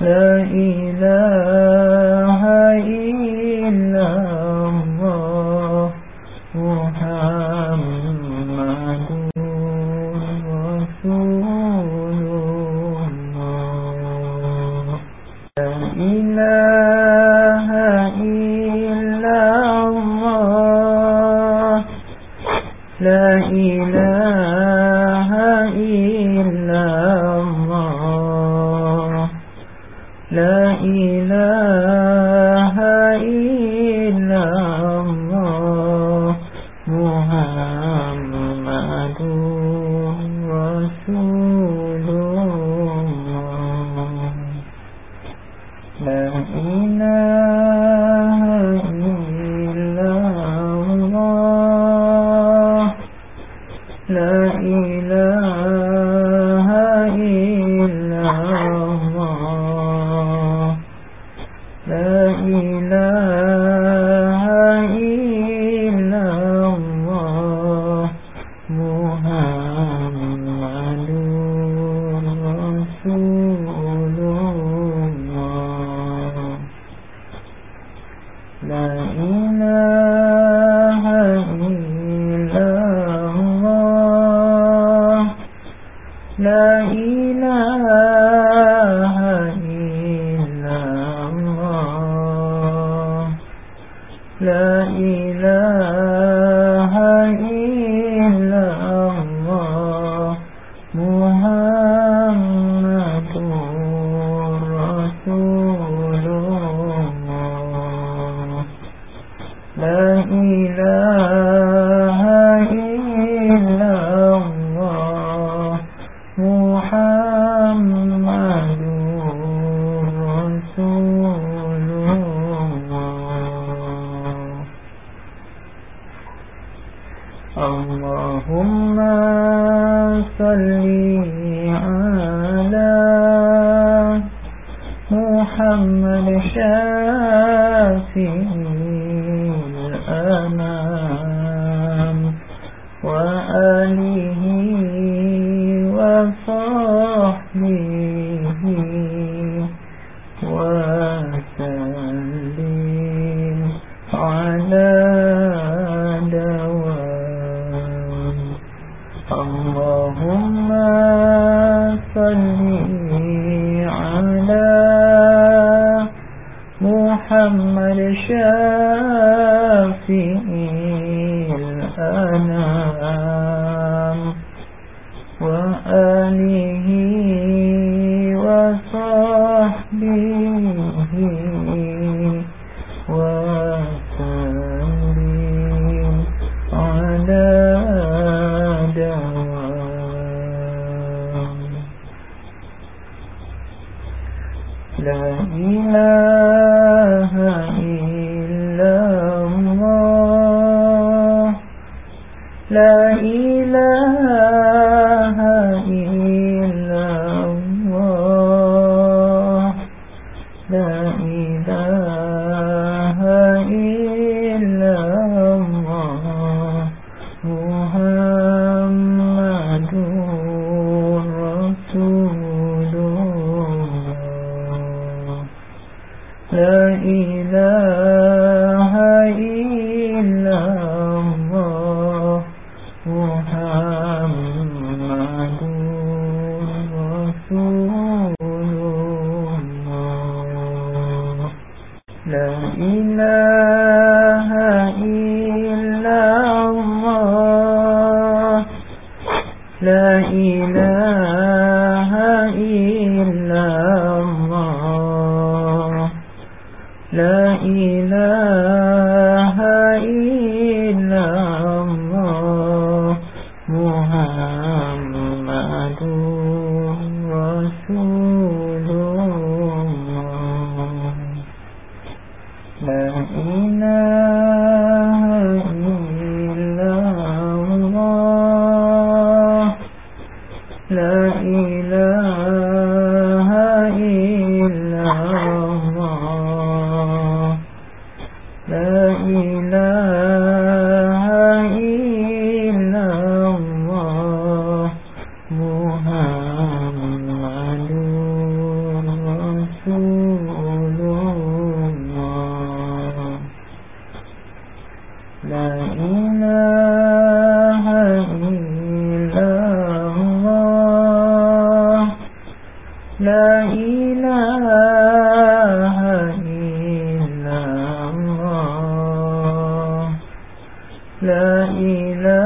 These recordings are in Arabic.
لا إله إلا لا إله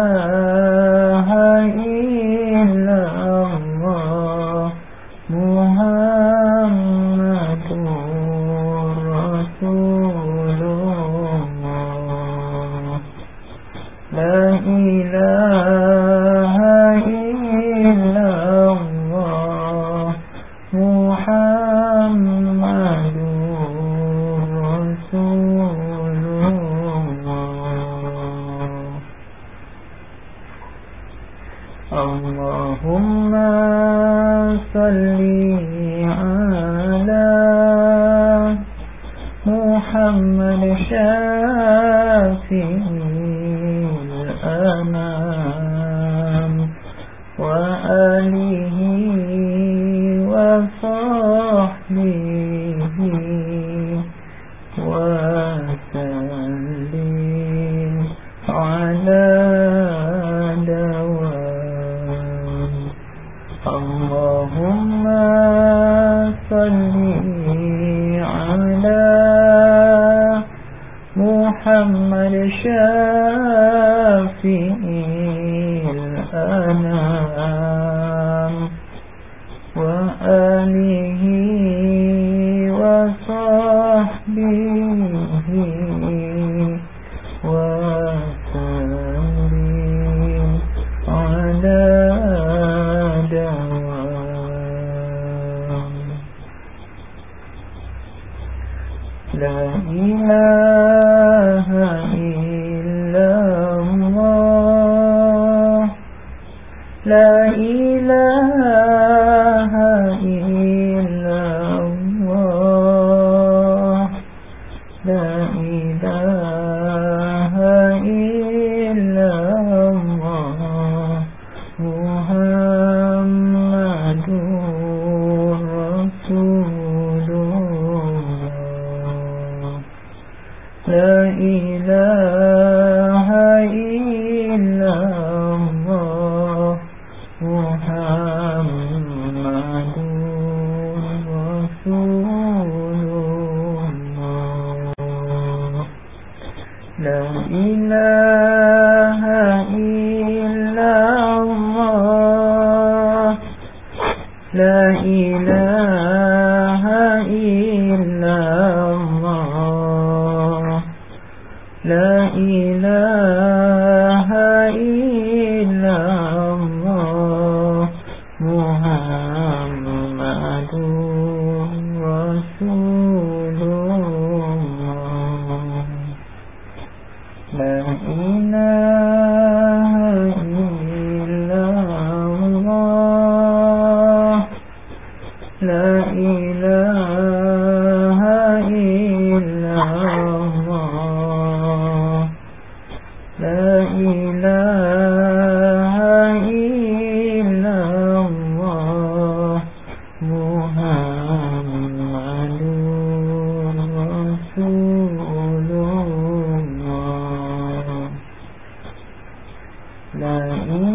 لا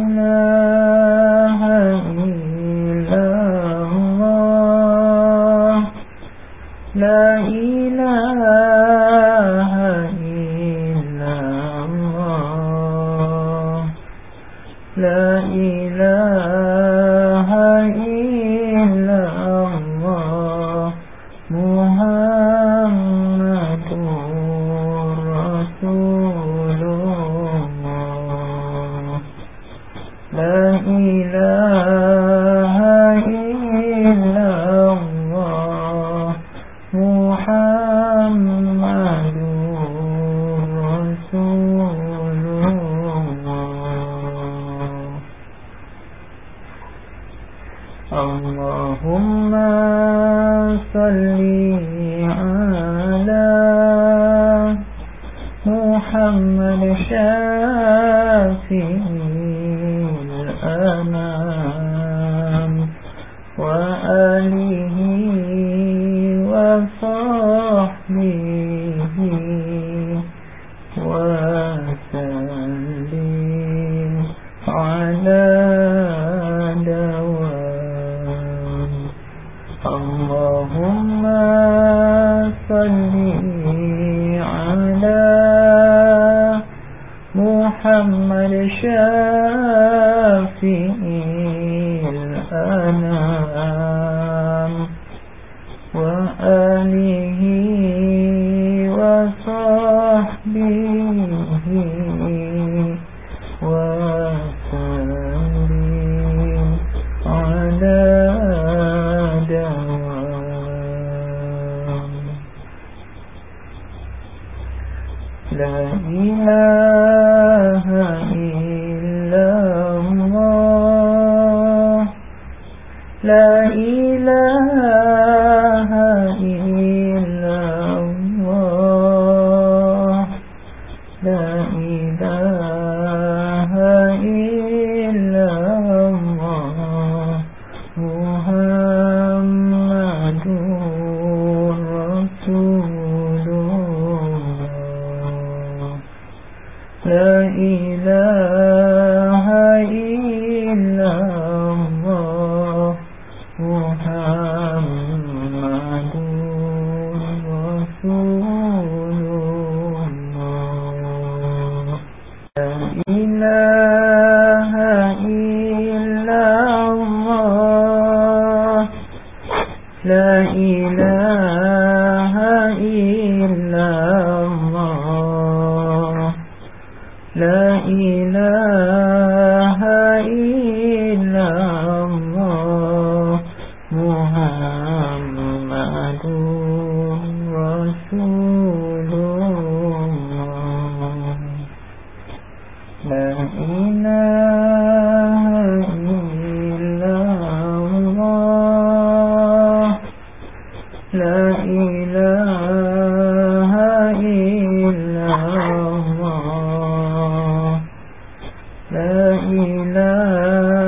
إله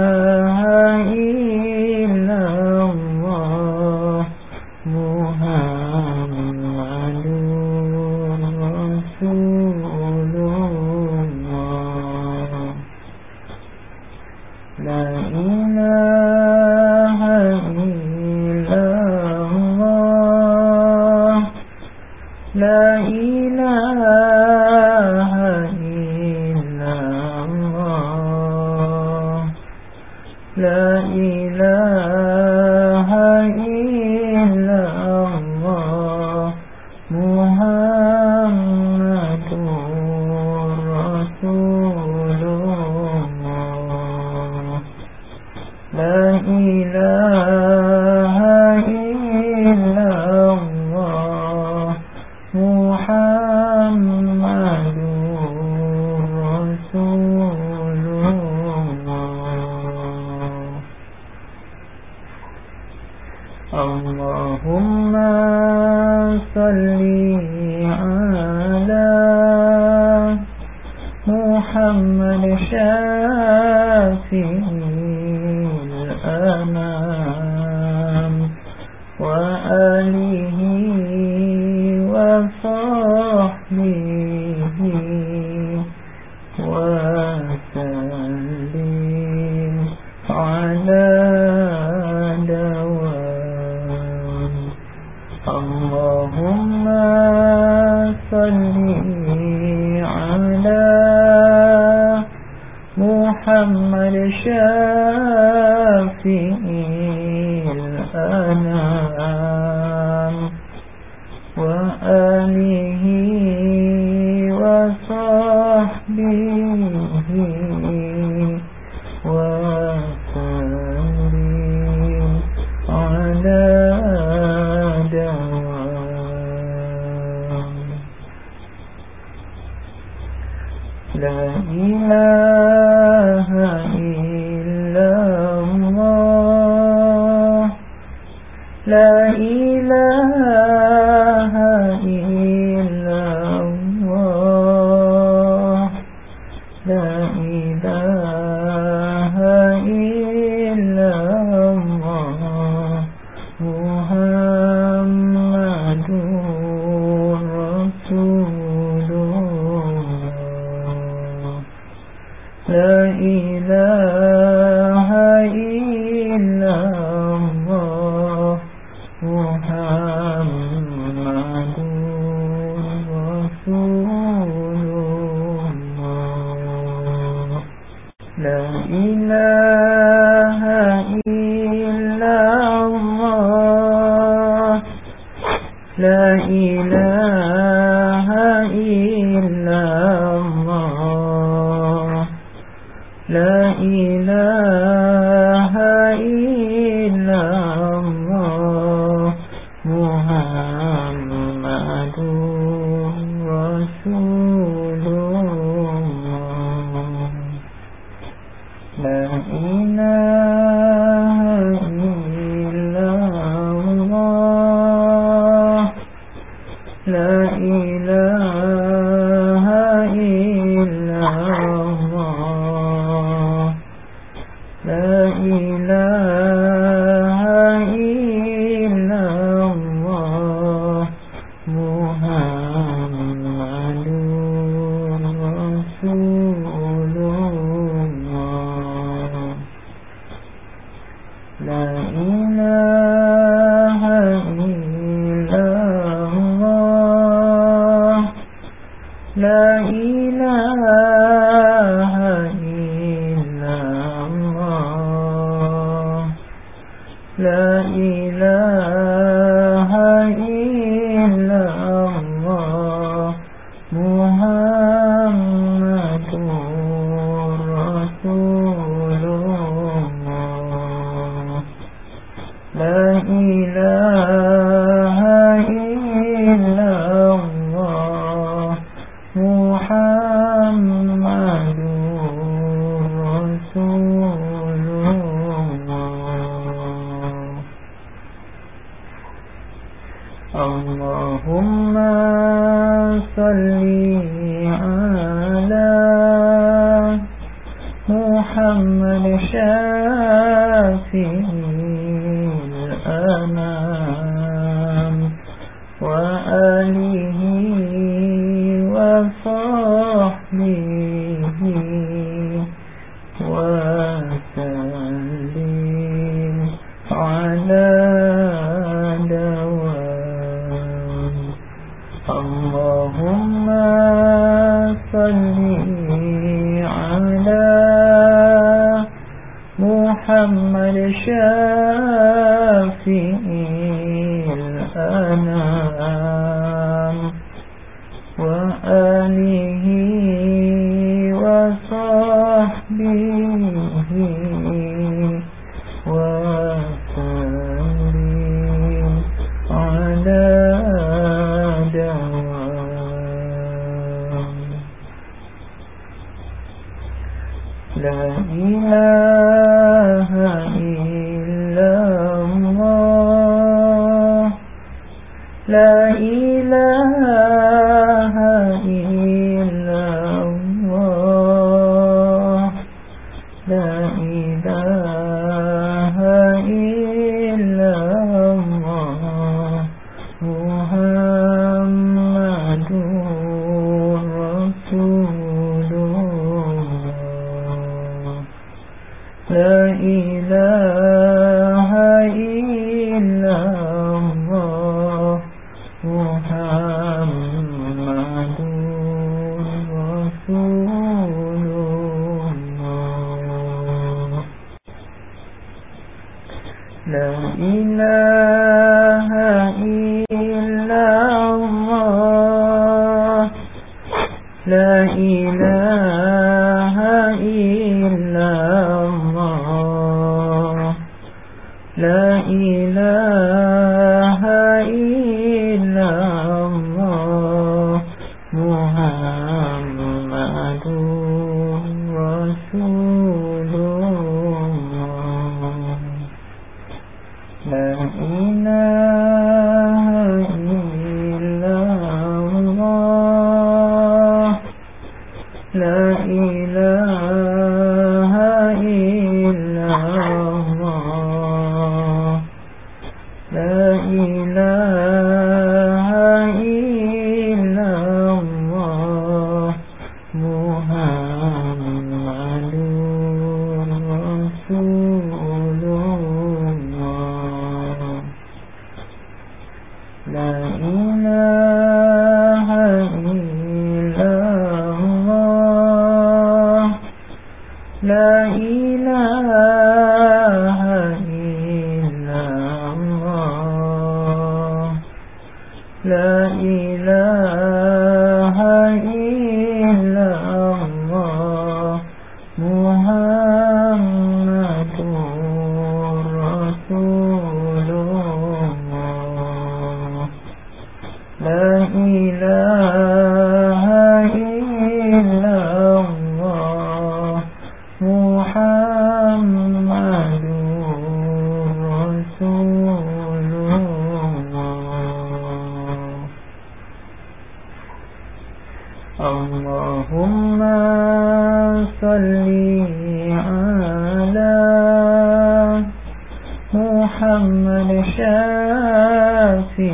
شافي الأنام وآله إله إلا في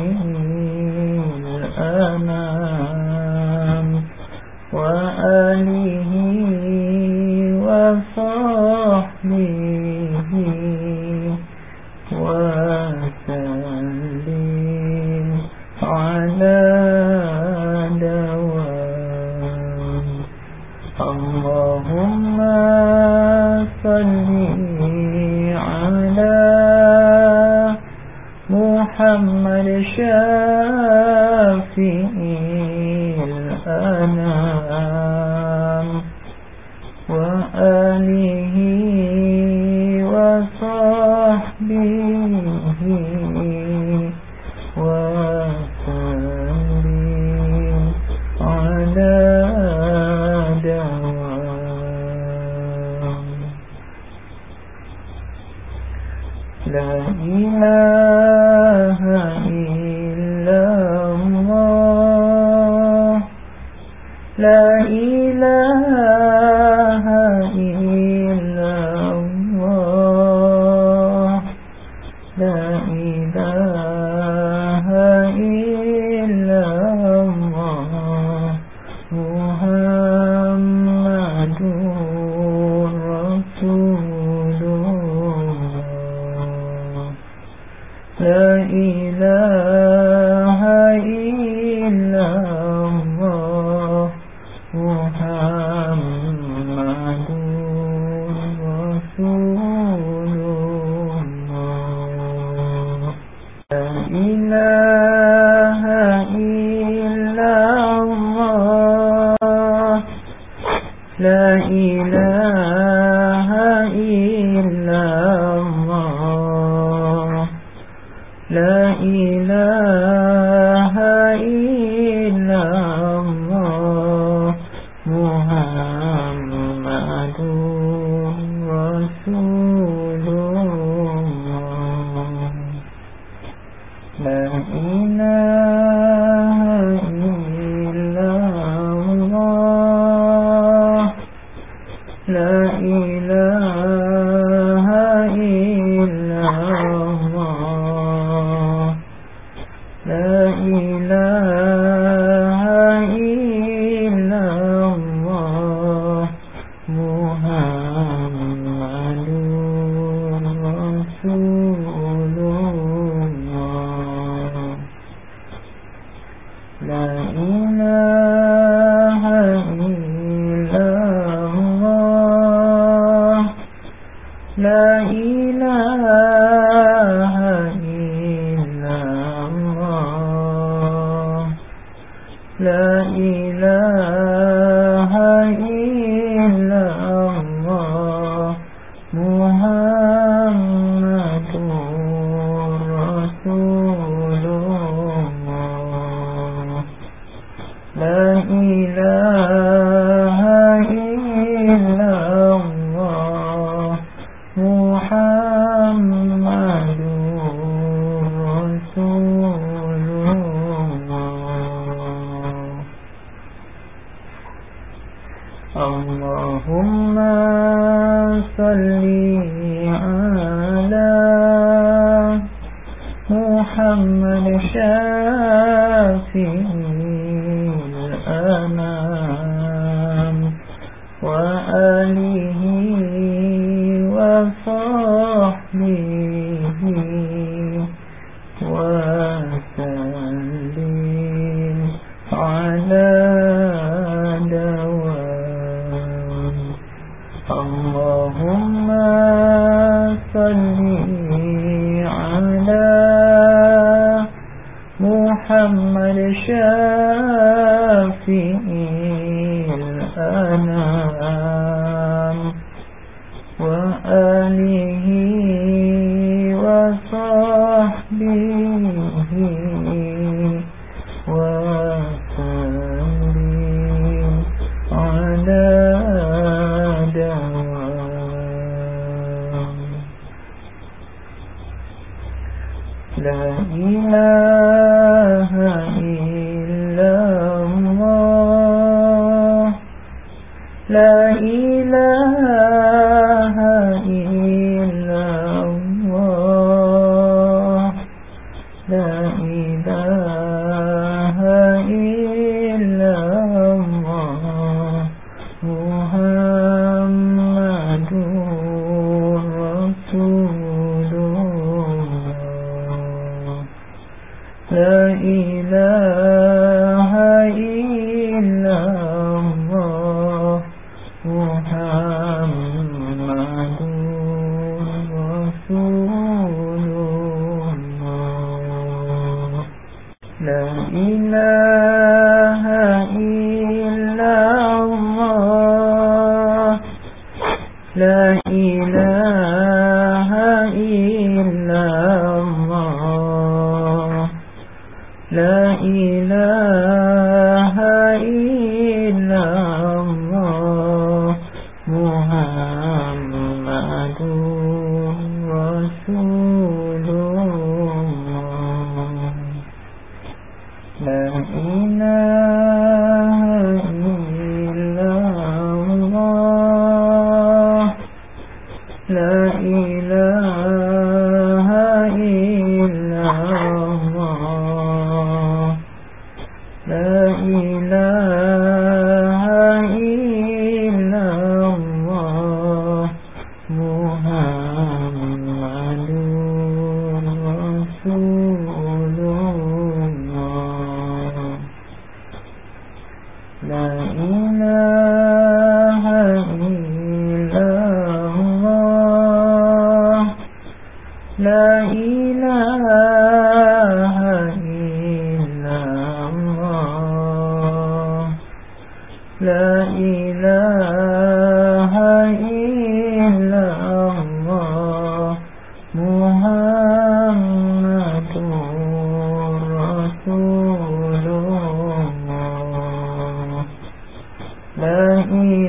إله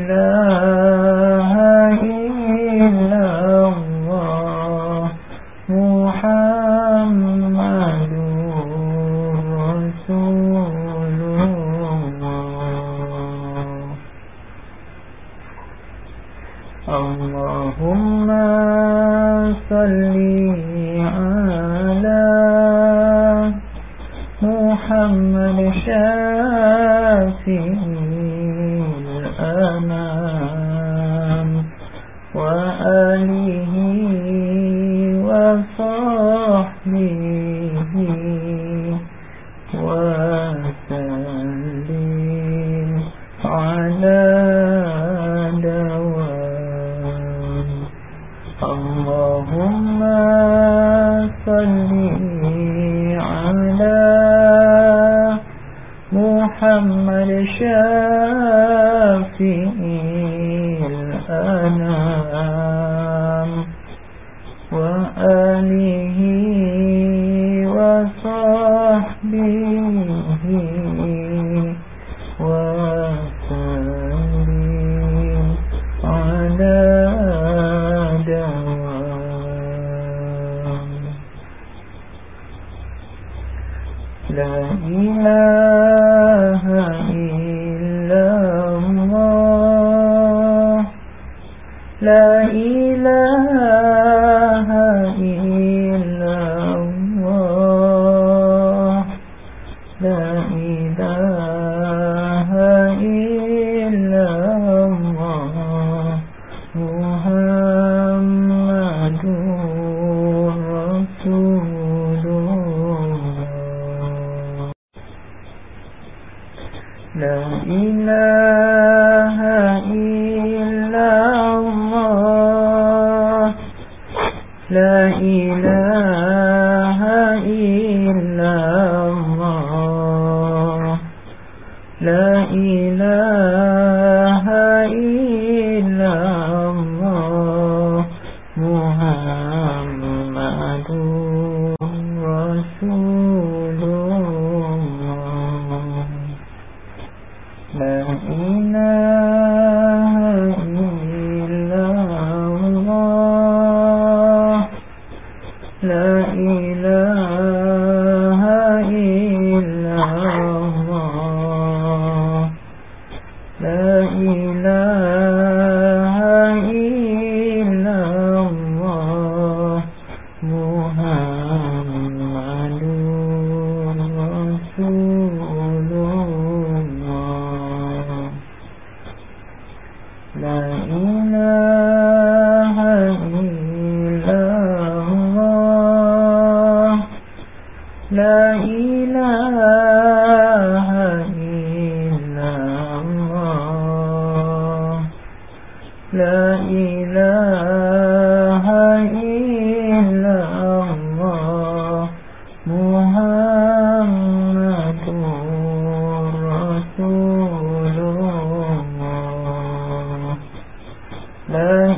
لا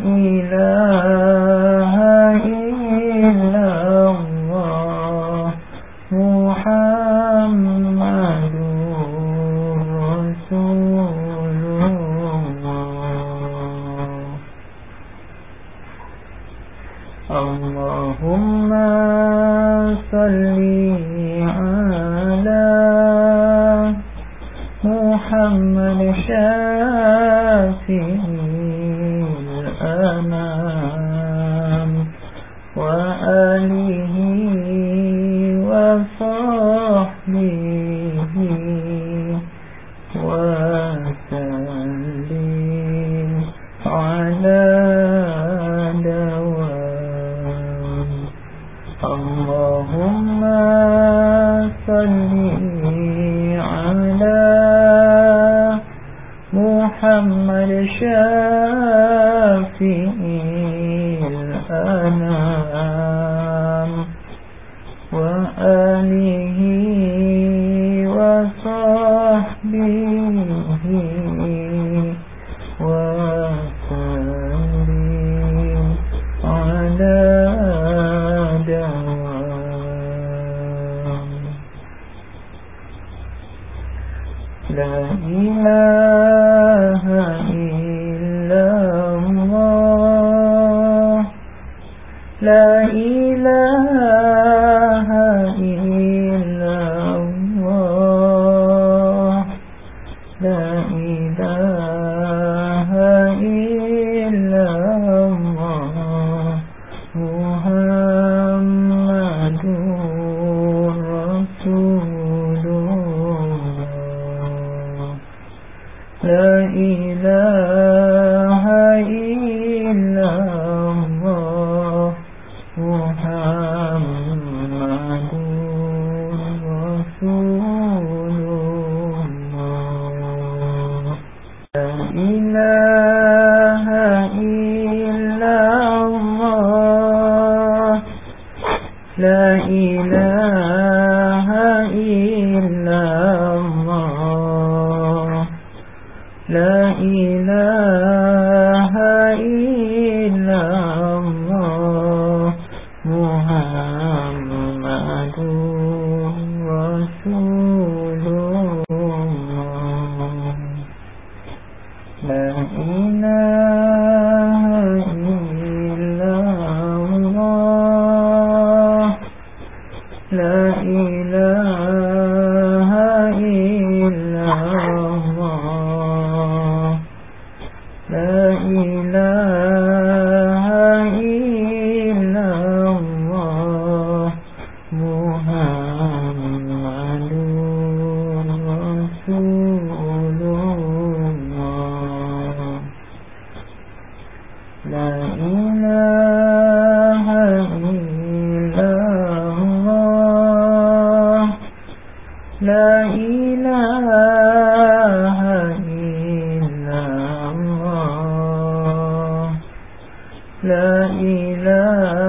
إله لا إله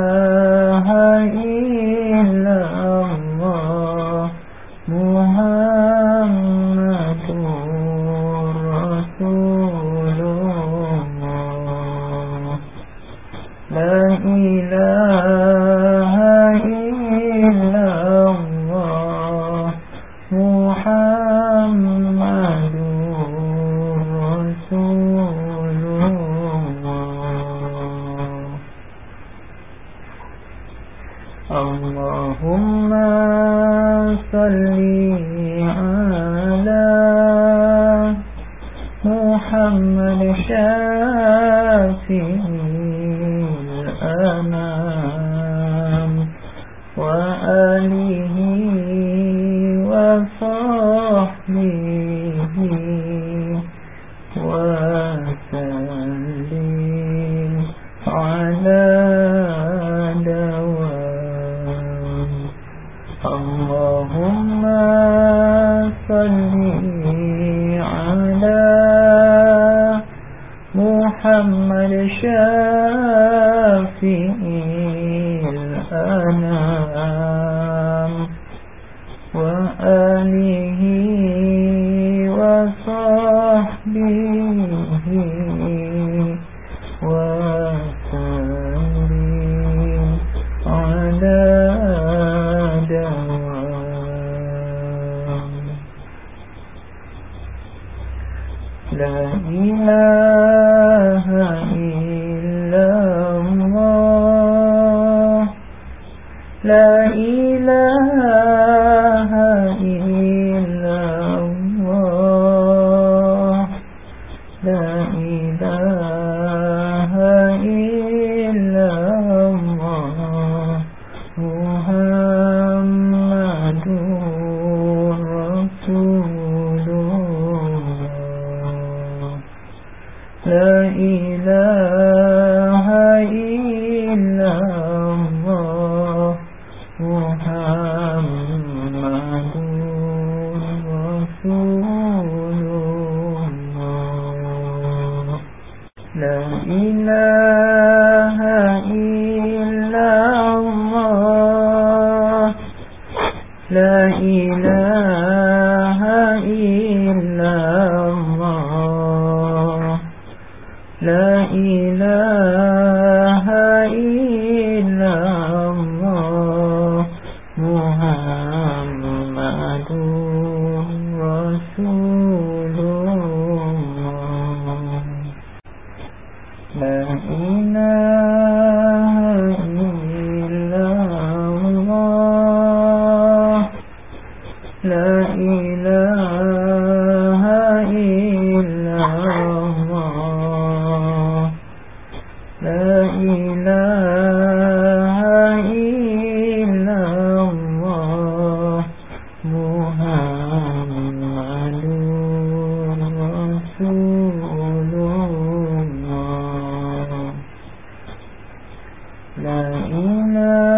لا لا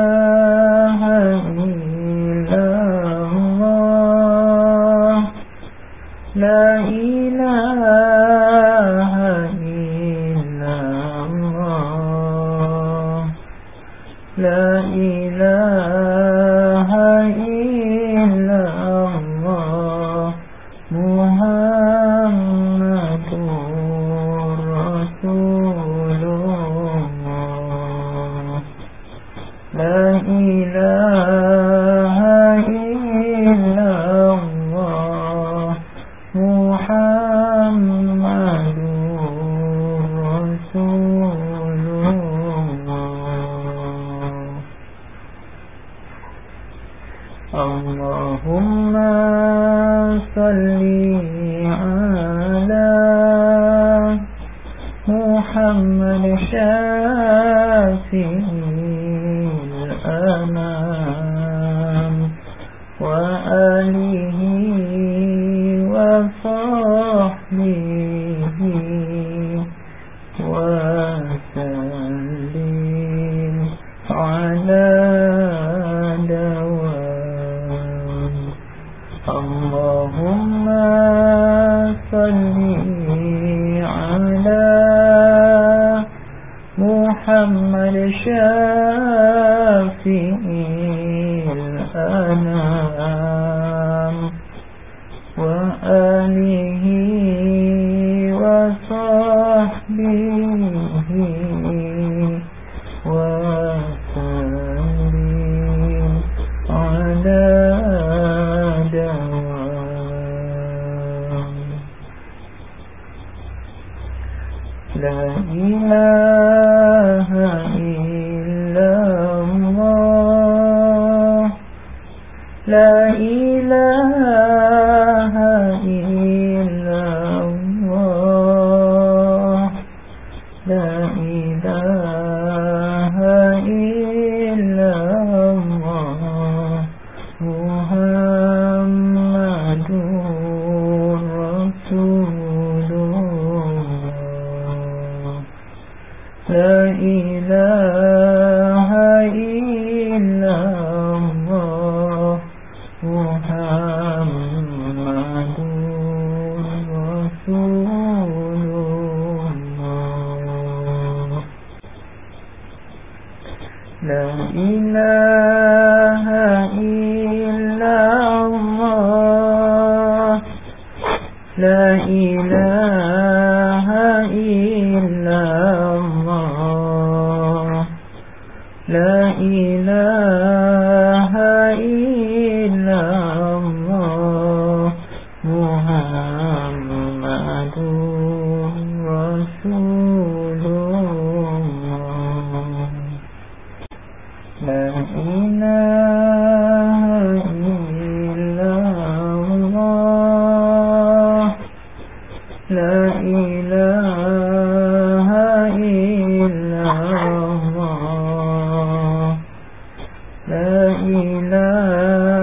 إله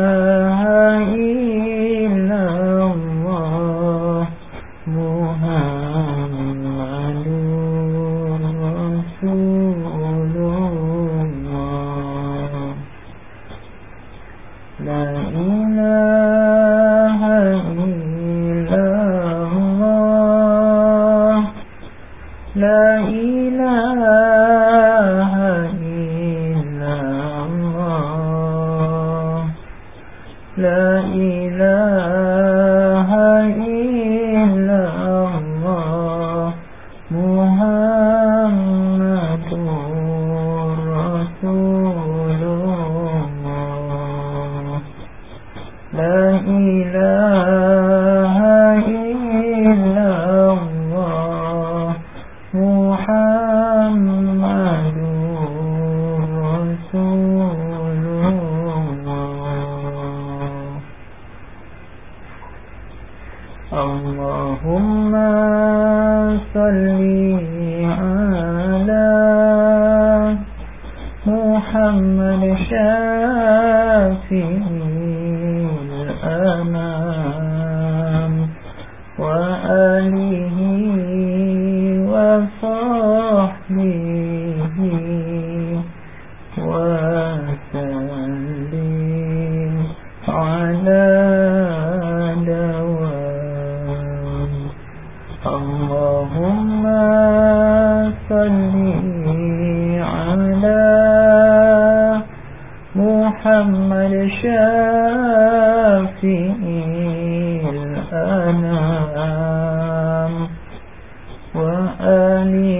شافي الأنام وآله